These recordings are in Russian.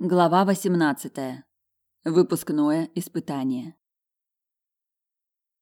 Глава 18. Выпускное испытание.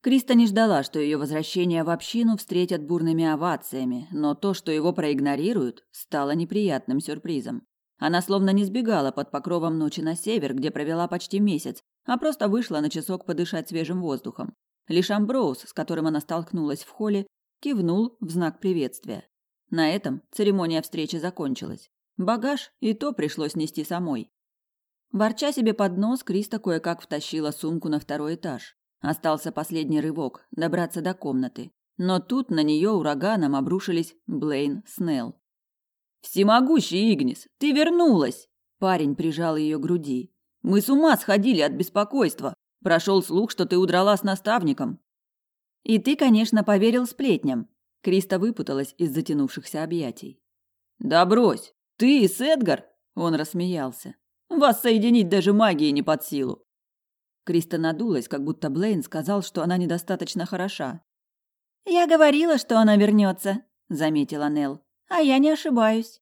Криста не ждала, что ее возвращение в общину встретят бурными овациями, но то, что его проигнорируют, стало неприятным сюрпризом. Она словно не сбегала под покровом ночи на север, где провела почти месяц, а просто вышла на часок подышать свежим воздухом. Лишь Амброуз, с которым она столкнулась в холле, кивнул в знак приветствия. На этом церемония встречи закончилась. Багаж и то пришлось нести самой. Ворча себе под нос, Криста кое-как втащила сумку на второй этаж. Остался последний рывок добраться до комнаты. Но тут на нее ураганом обрушились Блейн Снелл. «Всемогущий Игнис, ты вернулась!» Парень прижал ее к груди. «Мы с ума сходили от беспокойства. Прошел слух, что ты удрала с наставником». «И ты, конечно, поверил сплетням». Криста выпуталась из затянувшихся объятий. «Да брось! Ты и Эдгар?» Он рассмеялся. «Вас соединить даже магии не под силу!» Криста надулась, как будто Блейн сказал, что она недостаточно хороша. «Я говорила, что она вернется», — заметила Нел. «А я не ошибаюсь».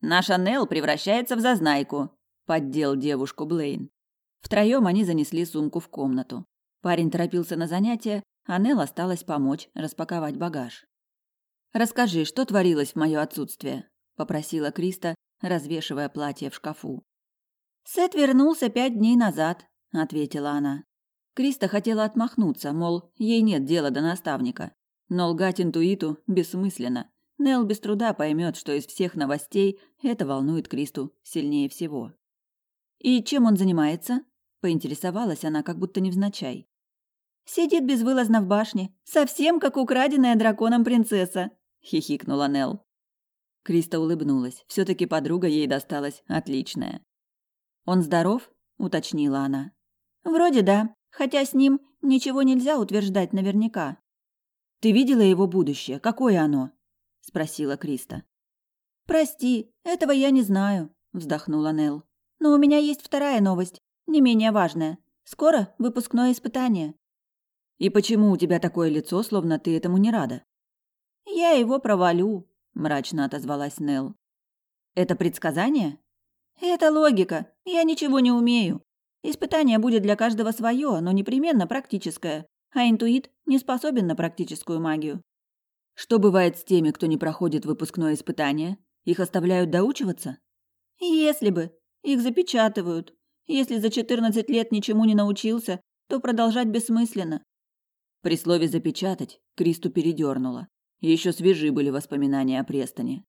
«Наша Нел превращается в зазнайку», — поддел девушку Блейн. Втроем они занесли сумку в комнату. Парень торопился на занятия, а Нел осталась помочь распаковать багаж. «Расскажи, что творилось в мое отсутствие?» Попросила Криста, развешивая платье в шкафу. Сет вернулся пять дней назад, ответила она. Криста хотела отмахнуться, мол, ей нет дела до наставника. Но лгать интуиту бессмысленно. Нел без труда поймет, что из всех новостей это волнует Кристу сильнее всего. «И чем он занимается?» – поинтересовалась она, как будто невзначай. «Сидит безвылазно в башне, совсем как украденная драконом принцесса», – хихикнула Нел. Криста улыбнулась. все таки подруга ей досталась отличная. «Он здоров?» – уточнила она. «Вроде да, хотя с ним ничего нельзя утверждать наверняка». «Ты видела его будущее? Какое оно?» – спросила Криста. «Прости, этого я не знаю», – вздохнула Нел. «Но у меня есть вторая новость, не менее важная. Скоро выпускное испытание». «И почему у тебя такое лицо, словно ты этому не рада?» «Я его провалю», мрачно отозвалась Нел. Это предсказание? Это логика. Я ничего не умею. Испытание будет для каждого свое, но непременно практическое, а интуит не способен на практическую магию. Что бывает с теми, кто не проходит выпускное испытание? Их оставляют доучиваться? Если бы. Их запечатывают. Если за 14 лет ничему не научился, то продолжать бессмысленно. При слове «запечатать» Кристу передернула. Еще свежи были воспоминания о Престоне.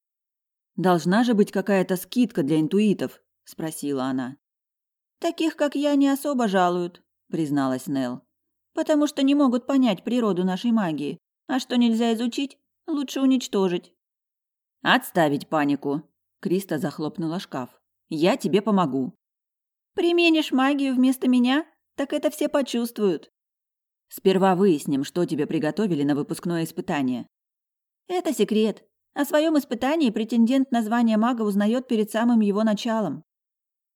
«Должна же быть какая-то скидка для интуитов?» – спросила она. «Таких, как я, не особо жалуют», – призналась Нел. «Потому что не могут понять природу нашей магии. А что нельзя изучить, лучше уничтожить». «Отставить панику!» – Криста захлопнула шкаф. «Я тебе помогу». «Применишь магию вместо меня? Так это все почувствуют». «Сперва выясним, что тебе приготовили на выпускное испытание», это секрет. О своем испытании претендент на звание мага узнает перед самым его началом.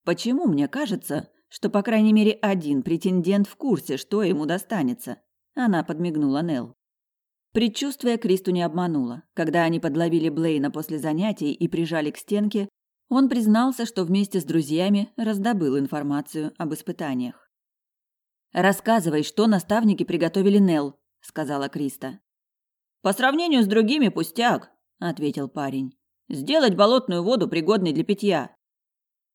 Почему мне кажется, что по крайней мере один претендент в курсе, что ему достанется? Она подмигнула Нел. Предчувствие Кристу не обмануло. Когда они подловили Блейна после занятий и прижали к стенке, он признался, что вместе с друзьями раздобыл информацию об испытаниях. «Рассказывай, что наставники приготовили Нел», — сказала Криста. По сравнению с другими пустяк, ответил парень. Сделать болотную воду пригодной для питья.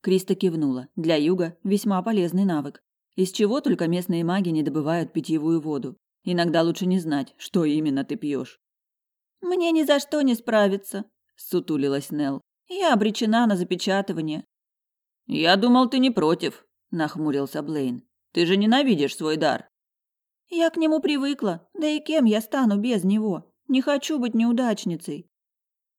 Криста кивнула. Для юга весьма полезный навык. Из чего только местные маги не добывают питьевую воду. Иногда лучше не знать, что именно ты пьешь. Мне ни за что не справиться, сутулилась Нел. Я обречена на запечатывание. Я думал, ты не против, нахмурился Блейн. Ты же ненавидишь свой дар. Я к нему привыкла, да и кем я стану без него? Не хочу быть неудачницей.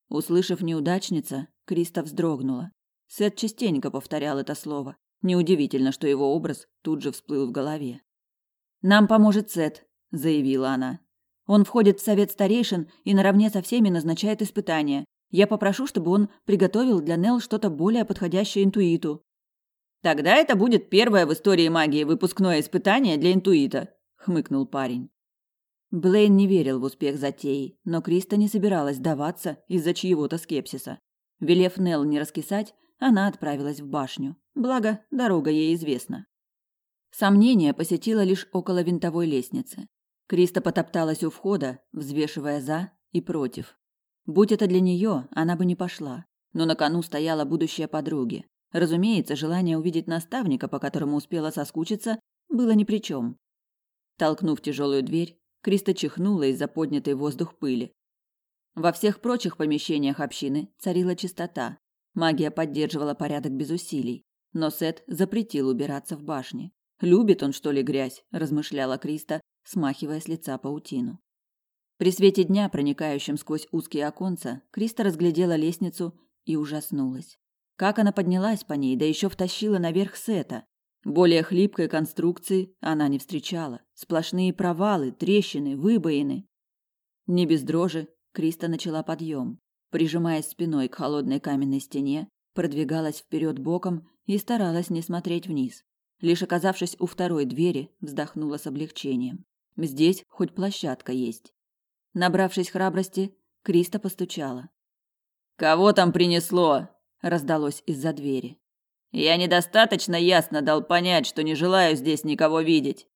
Услышав неудачница, Криста вздрогнула. Сет частенько повторял это слово. Неудивительно, что его образ тут же всплыл в голове. Нам поможет Сет, заявила она. Он входит в совет старейшин и наравне со всеми назначает испытания. Я попрошу, чтобы он приготовил для Нел что-то более подходящее интуиту. Тогда это будет первое в истории магии выпускное испытание для интуита, хмыкнул парень. Блейн не верил в успех затеи, но Криста не собиралась сдаваться из-за чьего-то скепсиса. Велев Нел не раскисать, она отправилась в башню. Благо, дорога ей известна. Сомнение посетило лишь около винтовой лестницы. Криста потопталась у входа, взвешивая за и против. Будь это для нее, она бы не пошла. Но на кону стояла будущая подруги. Разумеется, желание увидеть наставника, по которому успела соскучиться, было ни при чем. Толкнув тяжелую дверь, Криста чихнула из-за поднятой воздух пыли. Во всех прочих помещениях общины царила чистота. Магия поддерживала порядок без усилий, но Сет запретил убираться в башне. Любит он, что ли, грязь, размышляла Криста, смахивая с лица паутину. При свете дня, проникающем сквозь узкие оконца, Криста разглядела лестницу и ужаснулась. Как она поднялась по ней, да еще втащила наверх Сета. Более хлипкой конструкции она не встречала. Сплошные провалы, трещины, выбоины. Не без дрожи Криста начала подъем. Прижимаясь спиной к холодной каменной стене, продвигалась вперед боком и старалась не смотреть вниз. Лишь оказавшись у второй двери, вздохнула с облегчением. Здесь хоть площадка есть. Набравшись храбрости, Криста постучала. «Кого там принесло?» – раздалось из-за двери. «Я недостаточно ясно дал понять, что не желаю здесь никого видеть».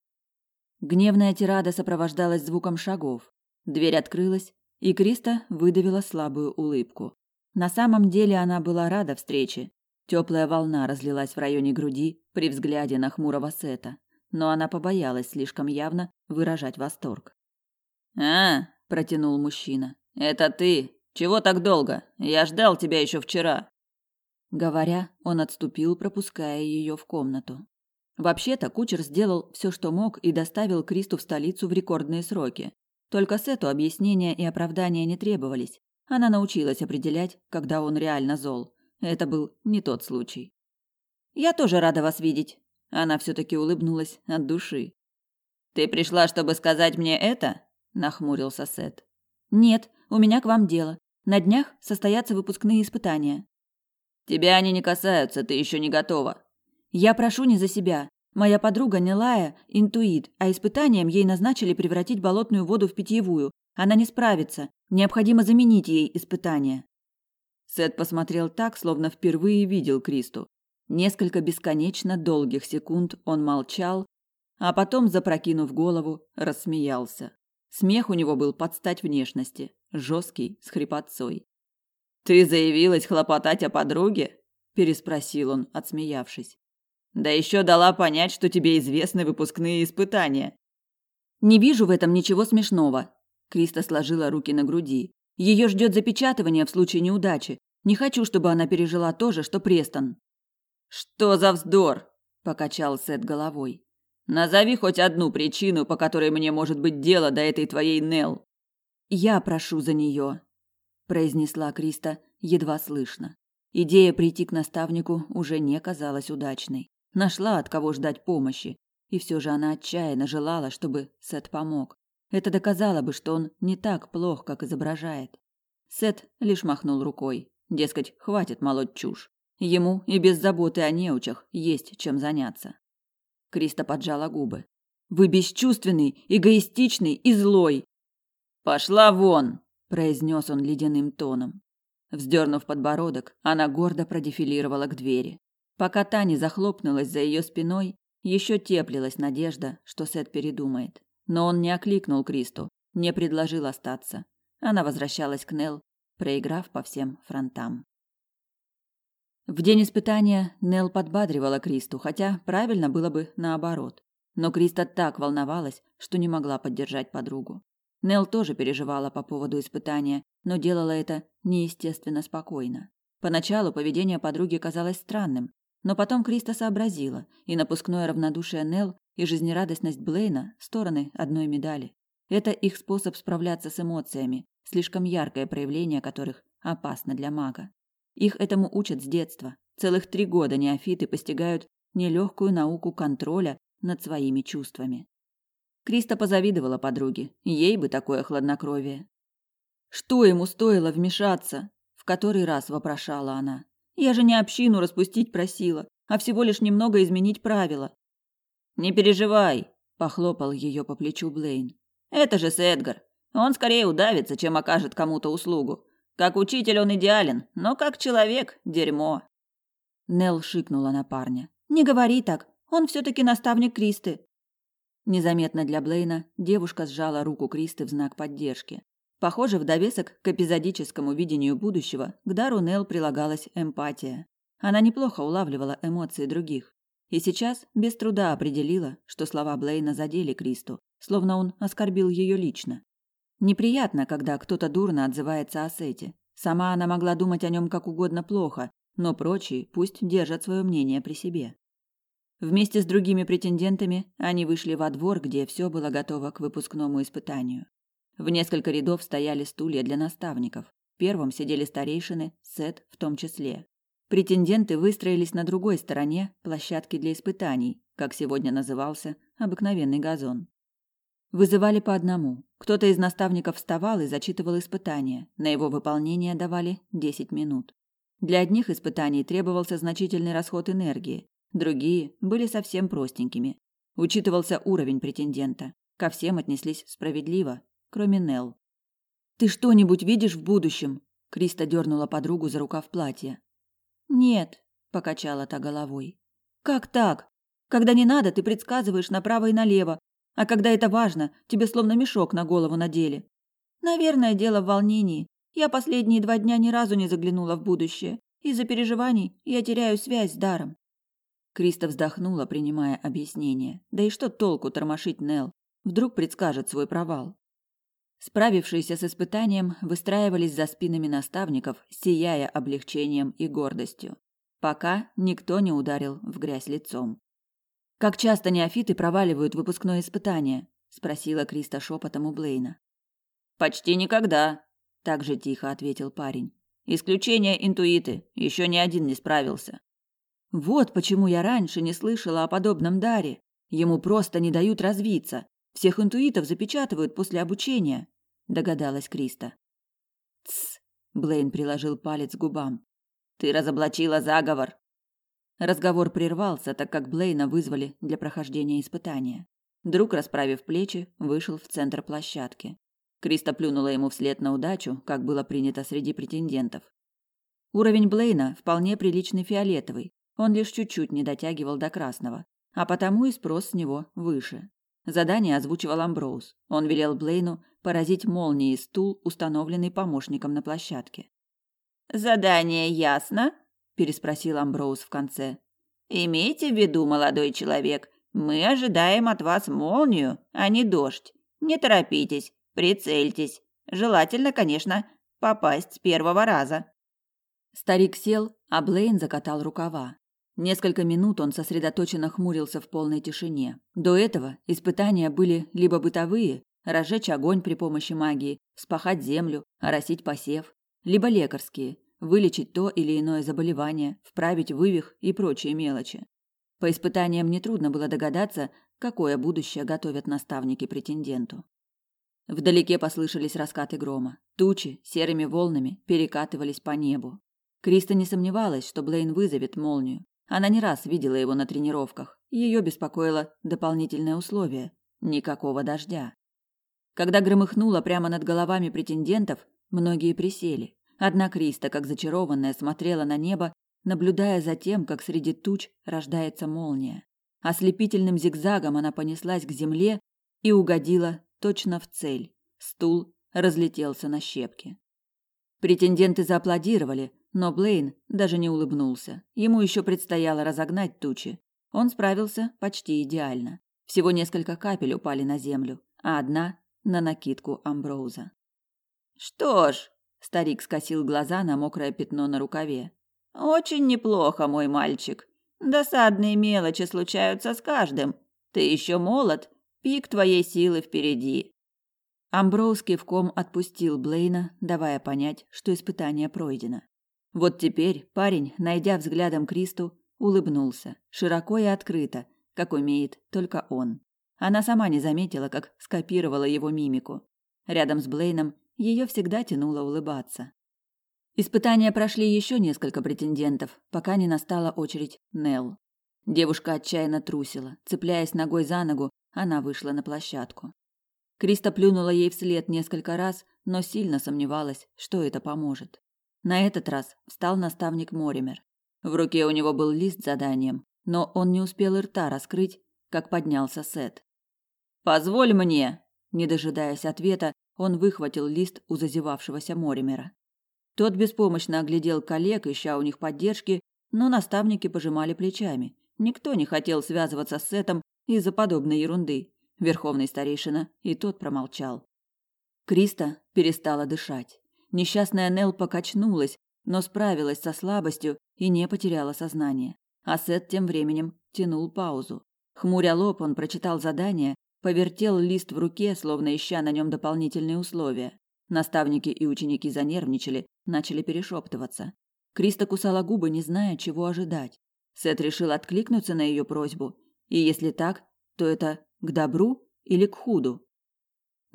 Гневная тирада сопровождалась звуком шагов. Дверь открылась, и Криста выдавила слабую улыбку. На самом деле она была рада встрече. Теплая волна разлилась в районе груди при взгляде на хмурого Сета, но она побоялась слишком явно выражать восторг. «А, — протянул мужчина, — это ты? Чего так долго? Я ждал тебя еще вчера». Говоря, он отступил, пропуская ее в комнату. Вообще-то кучер сделал все, что мог, и доставил Кристу в столицу в рекордные сроки. Только Сету объяснения и оправдания не требовались. Она научилась определять, когда он реально зол. Это был не тот случай. «Я тоже рада вас видеть». Она все-таки улыбнулась от души. «Ты пришла, чтобы сказать мне это?» – нахмурился Сет. «Нет, у меня к вам дело. На днях состоятся выпускные испытания». «Тебя они не касаются, ты еще не готова». «Я прошу не за себя. Моя подруга Нелая – интуит, а испытанием ей назначили превратить болотную воду в питьевую. Она не справится. Необходимо заменить ей испытание. Сет посмотрел так, словно впервые видел Кристу. Несколько бесконечно долгих секунд он молчал, а потом, запрокинув голову, рассмеялся. Смех у него был под стать внешности, жесткий, с хрипотцой. «Ты заявилась хлопотать о подруге?» – переспросил он, отсмеявшись. Да еще дала понять, что тебе известны выпускные испытания. Не вижу в этом ничего смешного. Криста сложила руки на груди. Ее ждет запечатывание в случае неудачи. Не хочу, чтобы она пережила то же, что Престон. Что за вздор? покачал Сет головой. Назови хоть одну причину, по которой мне может быть дело до этой твоей Нел. Я прошу за нее, произнесла Криста едва слышно. Идея прийти к наставнику уже не казалась удачной. Нашла от кого ждать помощи, и все же она отчаянно желала, чтобы Сет помог. Это доказало бы, что он не так плох, как изображает. Сет лишь махнул рукой. Дескать, хватит молоть чушь. Ему и без заботы о неучах есть чем заняться. Криста поджала губы. Вы бесчувственный, эгоистичный и злой. Пошла вон, произнес он ледяным тоном. Вздернув подбородок, она гордо продефилировала к двери. Пока та не захлопнулась за ее спиной, еще теплилась надежда, что Сет передумает. Но он не окликнул Кристу, не предложил остаться. Она возвращалась к Нел, проиграв по всем фронтам. В день испытания Нел подбадривала Кристу, хотя правильно было бы наоборот. Но Криста так волновалась, что не могла поддержать подругу. Нел тоже переживала по поводу испытания, но делала это неестественно спокойно. Поначалу поведение подруги казалось странным, но потом Криста сообразила, и напускное равнодушие Нел, и жизнерадостность Блейна – стороны одной медали. Это их способ справляться с эмоциями, слишком яркое проявление которых опасно для мага. Их этому учат с детства. Целых три года неофиты постигают нелегкую науку контроля над своими чувствами. Криста позавидовала подруге, ей бы такое хладнокровие. Что ему стоило вмешаться? В который раз вопрошала она. Я же не общину распустить просила, а всего лишь немного изменить правила. Не переживай, похлопал ее по плечу Блейн. Это же Сэдгар. Он скорее удавится, чем окажет кому-то услугу. Как учитель он идеален, но как человек дерьмо. Нел шикнула на парня. Не говори так. Он все таки наставник Кристы. Незаметно для Блейна девушка сжала руку Кристы в знак поддержки. Похоже, в довесок к эпизодическому видению будущего к дару Нел прилагалась эмпатия. Она неплохо улавливала эмоции других. И сейчас без труда определила, что слова Блейна задели Кристу, словно он оскорбил ее лично. Неприятно, когда кто-то дурно отзывается о Сете. Сама она могла думать о нем как угодно плохо, но прочие пусть держат свое мнение при себе. Вместе с другими претендентами они вышли во двор, где все было готово к выпускному испытанию. В несколько рядов стояли стулья для наставников. В первом сидели старейшины, Сет в том числе. Претенденты выстроились на другой стороне площадки для испытаний, как сегодня назывался обыкновенный газон. Вызывали по одному. Кто-то из наставников вставал и зачитывал испытания. На его выполнение давали 10 минут. Для одних испытаний требовался значительный расход энергии, Другие были совсем простенькими. Учитывался уровень претендента. Ко всем отнеслись справедливо, кроме Нел. Ты что-нибудь видишь в будущем? Криста дернула подругу за рукав платья. Нет, покачала та головой. Как так? Когда не надо, ты предсказываешь направо и налево, а когда это важно, тебе словно мешок на голову надели. Наверное, дело в волнении. Я последние два дня ни разу не заглянула в будущее. Из-за переживаний я теряю связь с даром. Криста вздохнула, принимая объяснение. Да и что толку тормошить Нел? Вдруг предскажет свой провал. Справившиеся с испытанием выстраивались за спинами наставников, сияя облегчением и гордостью, пока никто не ударил в грязь лицом. Как часто неофиты проваливают выпускное испытание? спросила Криста шепотом у Блейна. Почти никогда, так же тихо ответил парень. Исключение интуиты, еще ни один не справился. Вот почему я раньше не слышала о подобном даре. Ему просто не дают развиться. Всех интуитов запечатывают после обучения, догадалась Криста. Тс. Блейн приложил палец к губам. Ты разоблачила заговор. Разговор прервался, так как Блейна вызвали для прохождения испытания. Друг, расправив плечи, вышел в центр площадки. Криста плюнула ему вслед на удачу, как было принято среди претендентов. Уровень Блейна вполне приличный фиолетовый, он лишь чуть-чуть не дотягивал до красного, а потому и спрос с него выше. Задание озвучивал Амброуз. Он велел Блейну поразить молнией стул, установленный помощником на площадке. «Задание ясно?» – переспросил Амброуз в конце. «Имейте в виду, молодой человек, мы ожидаем от вас молнию, а не дождь. Не торопитесь, прицельтесь. Желательно, конечно, попасть с первого раза». Старик сел, а Блейн закатал рукава. Несколько минут он сосредоточенно хмурился в полной тишине. До этого испытания были либо бытовые, разжечь огонь при помощи магии, спахать землю, оросить посев, либо лекарские, вылечить то или иное заболевание, вправить вывих и прочие мелочи. По испытаниям нетрудно было догадаться, какое будущее готовят наставники претенденту. Вдалеке послышались раскаты грома. Тучи серыми волнами перекатывались по небу. Криста не сомневалась, что Блейн вызовет молнию, она не раз видела его на тренировках. Ее беспокоило дополнительное условие – никакого дождя. Когда громыхнуло прямо над головами претендентов, многие присели. Одна Криста, как зачарованная, смотрела на небо, наблюдая за тем, как среди туч рождается молния. Ослепительным зигзагом она понеслась к земле и угодила точно в цель. Стул разлетелся на щепки. Претенденты зааплодировали, но Блейн даже не улыбнулся. Ему еще предстояло разогнать тучи. Он справился почти идеально. Всего несколько капель упали на землю, а одна на накидку Амброуза. Что ж, старик скосил глаза на мокрое пятно на рукаве. Очень неплохо, мой мальчик. Досадные мелочи случаются с каждым. Ты еще молод, пик твоей силы впереди. Амброуз кивком отпустил Блейна, давая понять, что испытание пройдено. Вот теперь парень, найдя взглядом Кристу, улыбнулся, широко и открыто, как умеет только он. Она сама не заметила, как скопировала его мимику. Рядом с Блейном ее всегда тянуло улыбаться. Испытания прошли еще несколько претендентов, пока не настала очередь Нел. Девушка отчаянно трусила, цепляясь ногой за ногу, она вышла на площадку. Криста плюнула ей вслед несколько раз, но сильно сомневалась, что это поможет. На этот раз встал наставник Моример. В руке у него был лист с заданием, но он не успел и рта раскрыть, как поднялся Сет. «Позволь мне!» Не дожидаясь ответа, он выхватил лист у зазевавшегося Моримера. Тот беспомощно оглядел коллег, ища у них поддержки, но наставники пожимали плечами. Никто не хотел связываться с Сетом из-за подобной ерунды. Верховный старейшина и тот промолчал. Криста перестала дышать. Несчастная Нел покачнулась, но справилась со слабостью и не потеряла сознание. А Сет тем временем тянул паузу. Хмуря лоб, он прочитал задание, повертел лист в руке, словно ища на нем дополнительные условия. Наставники и ученики занервничали, начали перешептываться. Криста кусала губы, не зная, чего ожидать. Сет решил откликнуться на ее просьбу, и если так, то это к добру или к худу.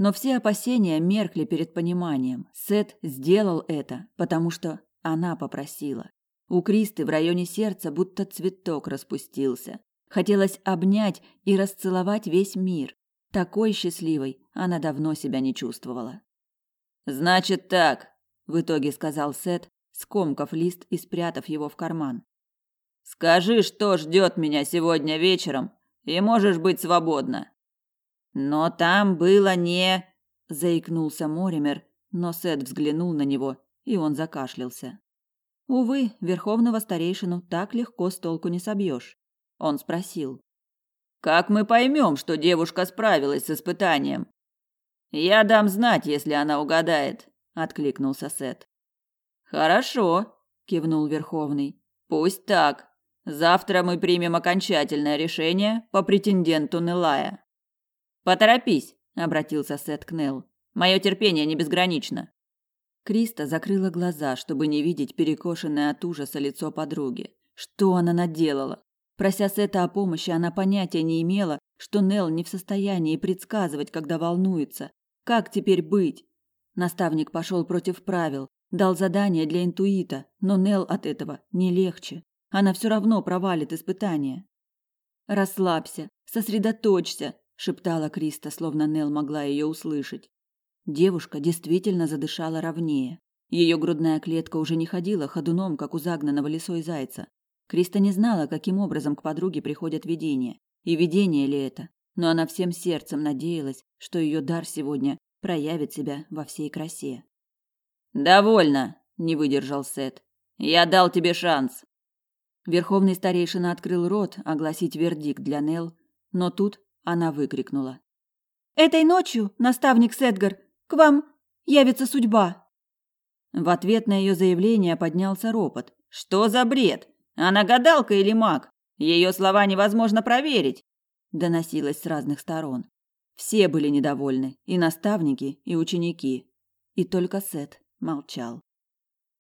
Но все опасения меркли перед пониманием. Сет сделал это, потому что она попросила. У Кристы в районе сердца будто цветок распустился. Хотелось обнять и расцеловать весь мир. Такой счастливой она давно себя не чувствовала. Значит так, в итоге сказал Сет, скомкав лист и спрятав его в карман. Скажи, что ждет меня сегодня вечером, и можешь быть свободна. Но там было не, заикнулся Моример, но Сет взглянул на него, и он закашлялся. Увы, верховного старейшину так легко с толку не собьешь. Он спросил: "Как мы поймем, что девушка справилась с испытанием?" "Я дам знать, если она угадает", откликнулся Сет. "Хорошо", кивнул верховный. "Пусть так. Завтра мы примем окончательное решение по претенденту Нелая". "Поторопись", обратился Сет к Нел. "Мое терпение не безгранично". Криста закрыла глаза, чтобы не видеть перекошенное от ужаса лицо подруги. Что она наделала? Прося Сета о помощи, она понятия не имела, что Нел не в состоянии предсказывать, когда волнуется. Как теперь быть? Наставник пошел против правил, дал задание для интуита, но Нел от этого не легче. Она все равно провалит испытание. Расслабься, сосредоточься, шептала Криста, словно Нел могла ее услышать. Девушка действительно задышала ровнее. Ее грудная клетка уже не ходила ходуном, как у загнанного лисой зайца. Криста не знала, каким образом к подруге приходят видения, и видение ли это, но она всем сердцем надеялась, что ее дар сегодня проявит себя во всей красе. «Довольно!» – не выдержал Сет. «Я дал тебе шанс!» Верховный старейшина открыл рот огласить вердикт для Нел, но тут она выкрикнула. «Этой ночью, наставник Сетгар, к вам явится судьба. В ответ на ее заявление поднялся ропот. Что за бред? Она гадалка или маг? Ее слова невозможно проверить, доносилось с разных сторон. Все были недовольны, и наставники, и ученики. И только Сет молчал.